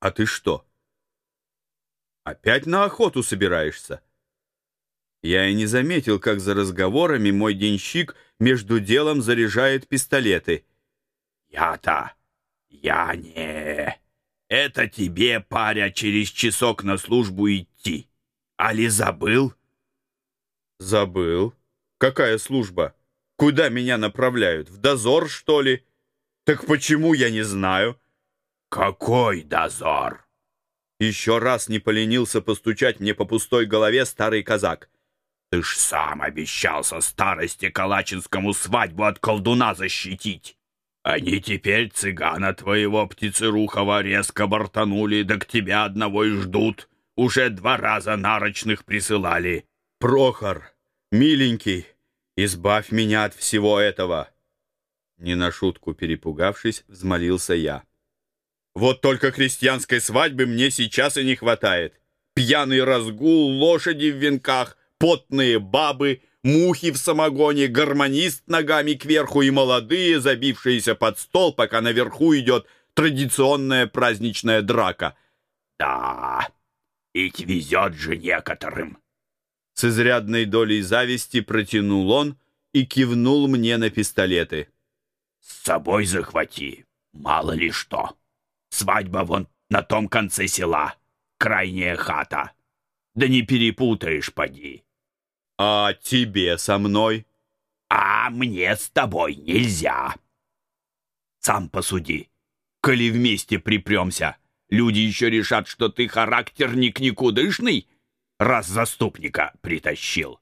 А ты что? Опять на охоту собираешься? Я и не заметил, как за разговорами мой денщик между делом заряжает пистолеты. Я-то, я не... Это тебе, паря, через часок на службу идти. Али забыл? Забыл. Какая служба? Куда меня направляют? В дозор, что ли? Так почему я не знаю? Какой дозор? Еще раз не поленился постучать мне по пустой голове старый казак. Ты ж сам обещался старости Калачинскому свадьбу от колдуна защитить. Они теперь цыгана твоего птицерухова резко бортанули, да к тебя одного и ждут. Уже два раза нарочных присылали. Прохор, миленький, избавь меня от всего этого. Не на шутку перепугавшись, взмолился я. Вот только крестьянской свадьбы мне сейчас и не хватает. Пьяный разгул, лошади в венках, потные бабы, мухи в самогоне, гармонист ногами кверху и молодые, забившиеся под стол, пока наверху идет традиционная праздничная драка. Да, ведь везет же некоторым. С изрядной долей зависти протянул он и кивнул мне на пистолеты. С собой захвати, мало ли что. Свадьба вон на том конце села, крайняя хата. Да не перепутаешь, поди. «А тебе со мной?» «А мне с тобой нельзя!» «Сам посуди. Коли вместе припремся, люди еще решат, что ты характерник никудышный, раз заступника притащил.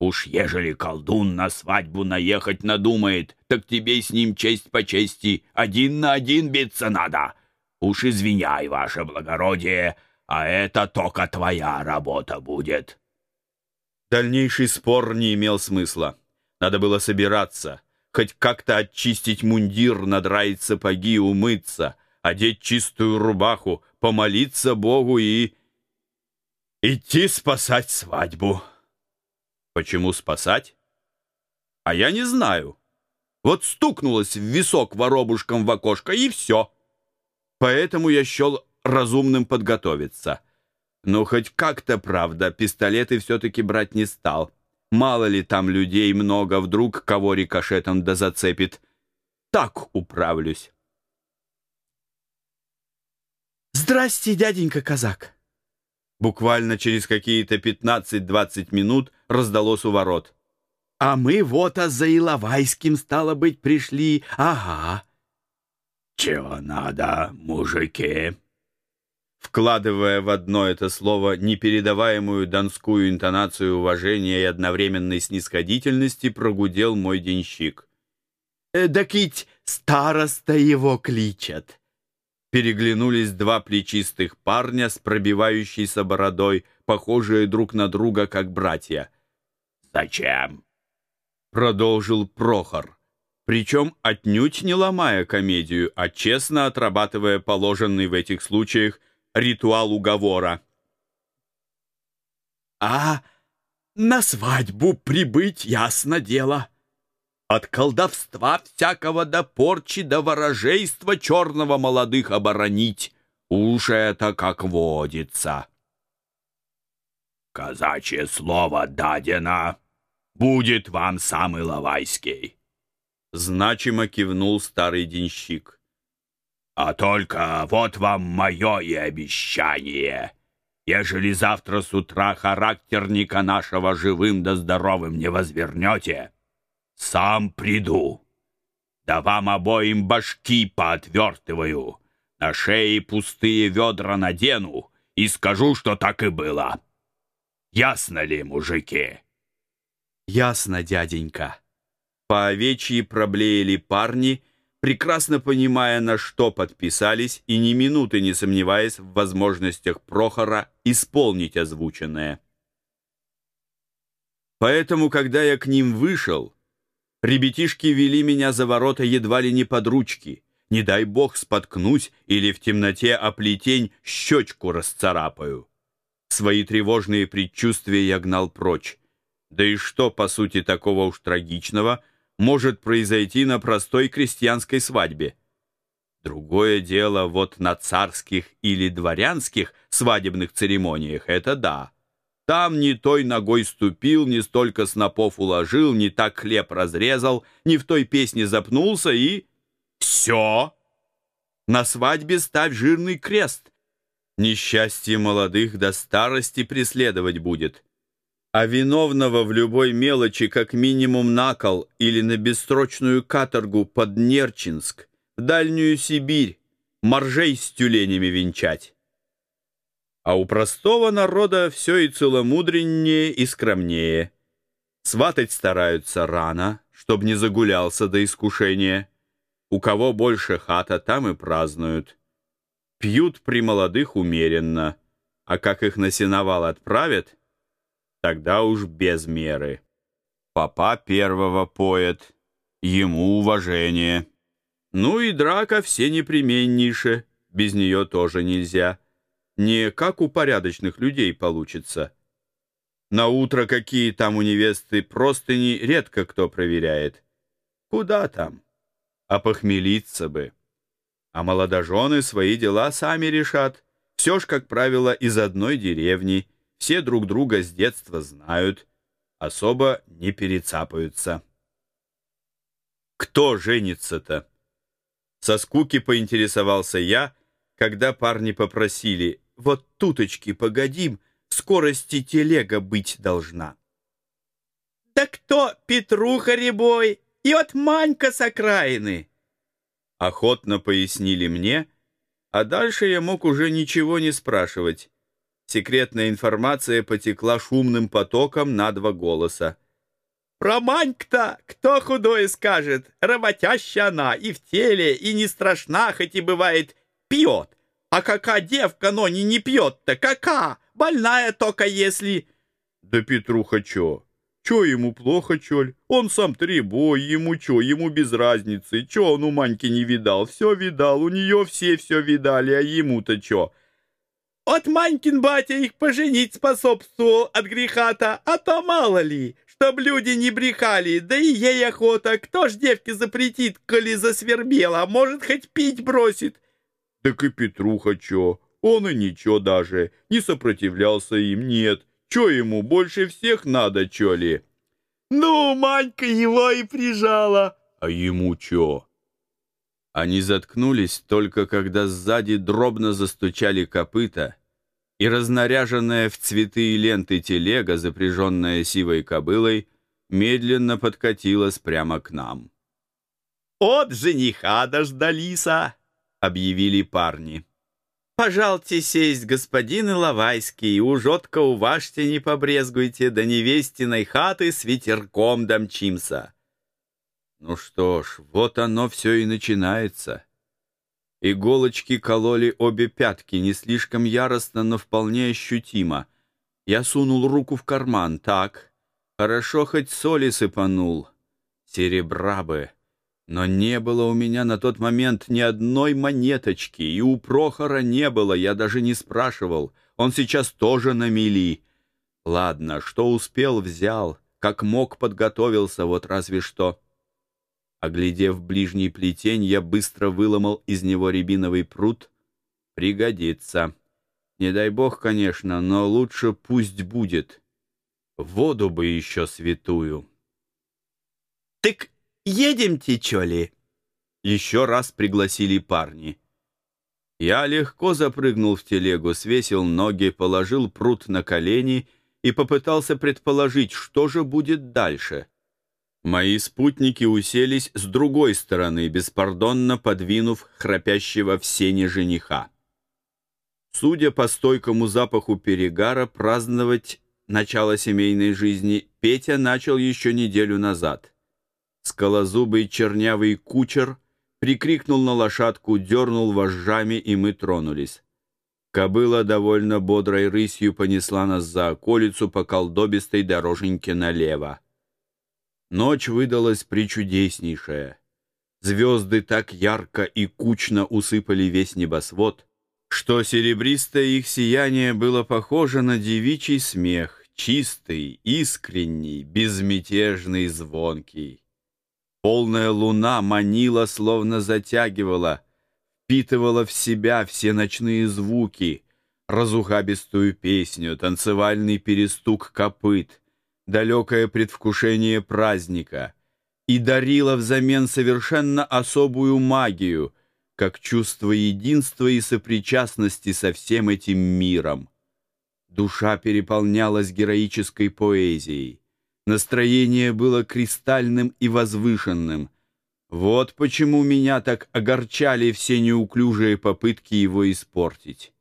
Уж ежели колдун на свадьбу наехать надумает, так тебе с ним честь по чести один на один биться надо. Уж извиняй, ваше благородие, а это только твоя работа будет». Дальнейший спор не имел смысла. Надо было собираться, хоть как-то очистить мундир, надраить сапоги, умыться, одеть чистую рубаху, помолиться Богу и... идти спасать свадьбу. Почему спасать? А я не знаю. Вот стукнулась в висок воробушком в окошко, и все. Поэтому я счел разумным подготовиться — но хоть как-то, правда, пистолеты все-таки брать не стал. Мало ли там людей много, вдруг кого рикошетом да зацепит. Так управлюсь. «Здрасте, дяденька казак!» Буквально через какие-то 15-20 минут раздалось у ворот. «А мы вот а за Иловайским, стало быть, пришли. Ага». «Чего надо, мужики?» вкладывая в одно это слово непередаваемую донскую интонацию уважения и одновременной снисходительности, прогудел мой денщик. «Э, «Да кить староста его кличат!» Переглянулись два плечистых парня с пробивающейся бородой, похожие друг на друга, как братья. «Зачем?» — продолжил Прохор. Причем отнюдь не ломая комедию, а честно отрабатывая положенный в этих случаях ритуал уговора. «А на свадьбу прибыть, ясно дело. От колдовства всякого до порчи до ворожейства черного молодых оборонить. Уж это как водится». «Казачье слово дадено. Будет вам самый Лавайский». Значимо кивнул старый денщик. А только вот вам мое и обещание. Ежели завтра с утра характерника нашего живым да здоровым не возвернете, сам приду. Да вам обоим башки поотвертываю, на шее пустые ведра надену и скажу, что так и было. Ясно ли, мужики? Ясно, дяденька. По овечьи проблеяли парни — прекрасно понимая, на что подписались, и ни минуты не сомневаясь в возможностях Прохора исполнить озвученное. Поэтому, когда я к ним вышел, ребятишки вели меня за ворота едва ли не под ручки. Не дай бог споткнусь или в темноте о плетень щечку расцарапаю. Свои тревожные предчувствия я гнал прочь. Да и что, по сути, такого уж трагичного — может произойти на простой крестьянской свадьбе. Другое дело вот на царских или дворянских свадебных церемониях, это да. Там не той ногой ступил, не столько снопов уложил, не так хлеб разрезал, не в той песне запнулся и... Все! На свадьбе ставь жирный крест. Несчастье молодых до старости преследовать будет. А виновного в любой мелочи как минимум на кол или на бессрочную каторгу под Нерчинск, в Дальнюю Сибирь, моржей с тюленями венчать. А у простого народа все и целомудреннее, и скромнее. Сватать стараются рано, чтоб не загулялся до искушения. У кого больше хата, там и празднуют. Пьют при молодых умеренно, а как их на сеновал отправят, тогда уж без меры. Папа первого поет, ему уважение. Ну и драка все непременнейше, без нее тоже нельзя не как у порядочных людей получится. На утро какие там у невесты простыни редко кто проверяет. Куда там? А похмелиться бы. А молодожены свои дела сами решат. Все ж, как правило, из одной деревни. Все друг друга с детства знают. Особо не перецапаются. Кто женится-то? Со скуки поинтересовался я, когда парни попросили «Вот туточки погодим, скорости телега быть должна». «Да кто Петруха Рябой и от Манька с окраины?» Охотно пояснили мне, а дальше я мог уже ничего не спрашивать. Секретная информация потекла шумным потоком на два голоса. «Про Маньк-то кто худое скажет? Работящая она и в теле, и не страшна, хоть и бывает пьет. А кака девка, но не, не пьет-то, кака? Больная только если... Да Петруха чё? Чё ему плохо, чёль? Он сам требой, ему чё, ему без разницы. Чё он у Маньки не видал? Все видал, у нее все все видали, а ему-то чё? От Манькин батя их поженить способствовал от греха-то, а то мало ли, чтоб люди не брехали, да и ей охота. Кто ж девке запретит, коли засвербела, может, хоть пить бросит? Так и Петруха чё? Он и ничего даже, не сопротивлялся им, нет. Чё ему, больше всех надо, чё ли? Ну, Манька его и прижала. А ему чё? Они заткнулись только когда сзади дробно застучали копыта, и разнаряженная в цветы и ленты телега, запряженная сивой кобылой, медленно подкатилась прямо к нам. «От жениха дождалися!» объявили парни. «Пожалуйте сесть, господин Иловайский, ужотко уважьте, не побрезгуйте, до невестиной хаты с ветерком домчимся». Ну что ж, вот оно все и начинается. Иголочки кололи обе пятки, не слишком яростно, но вполне ощутимо. Я сунул руку в карман, так. Хорошо хоть соли сыпанул. Серебра бы. Но не было у меня на тот момент ни одной монеточки, и у Прохора не было, я даже не спрашивал. Он сейчас тоже на мели. Ладно, что успел, взял, как мог, подготовился, вот разве что. Оглядев ближний плетень, я быстро выломал из него рябиновый пруд. Пригодится. Не дай бог, конечно, но лучше пусть будет. Воду бы еще святую. — Так Едемте, чё ли?» Еще раз пригласили парни. Я легко запрыгнул в телегу, свесил ноги, положил пруд на колени и попытался предположить, что же будет дальше. Мои спутники уселись с другой стороны, беспардонно подвинув храпящего в сене жениха. Судя по стойкому запаху перегара, праздновать начало семейной жизни Петя начал еще неделю назад. Скалозубый чернявый кучер прикрикнул на лошадку, дернул вожжами, и мы тронулись. Кобыла довольно бодрой рысью понесла нас за околицу по колдобистой дороженьке налево. Ночь выдалась причудеснейшая. Звезды так ярко и кучно усыпали весь небосвод, что серебристое их сияние было похоже на девичий смех, чистый, искренний, безмятежный, звонкий. Полная луна манила, словно затягивала. впитывала в себя все ночные звуки, разухабистую песню, танцевальный перестук копыт, далекое предвкушение праздника и дарила взамен совершенно особую магию, как чувство единства и сопричастности со всем этим миром. Душа переполнялась героической поэзией. Настроение было кристальным и возвышенным. Вот почему меня так огорчали все неуклюжие попытки его испортить.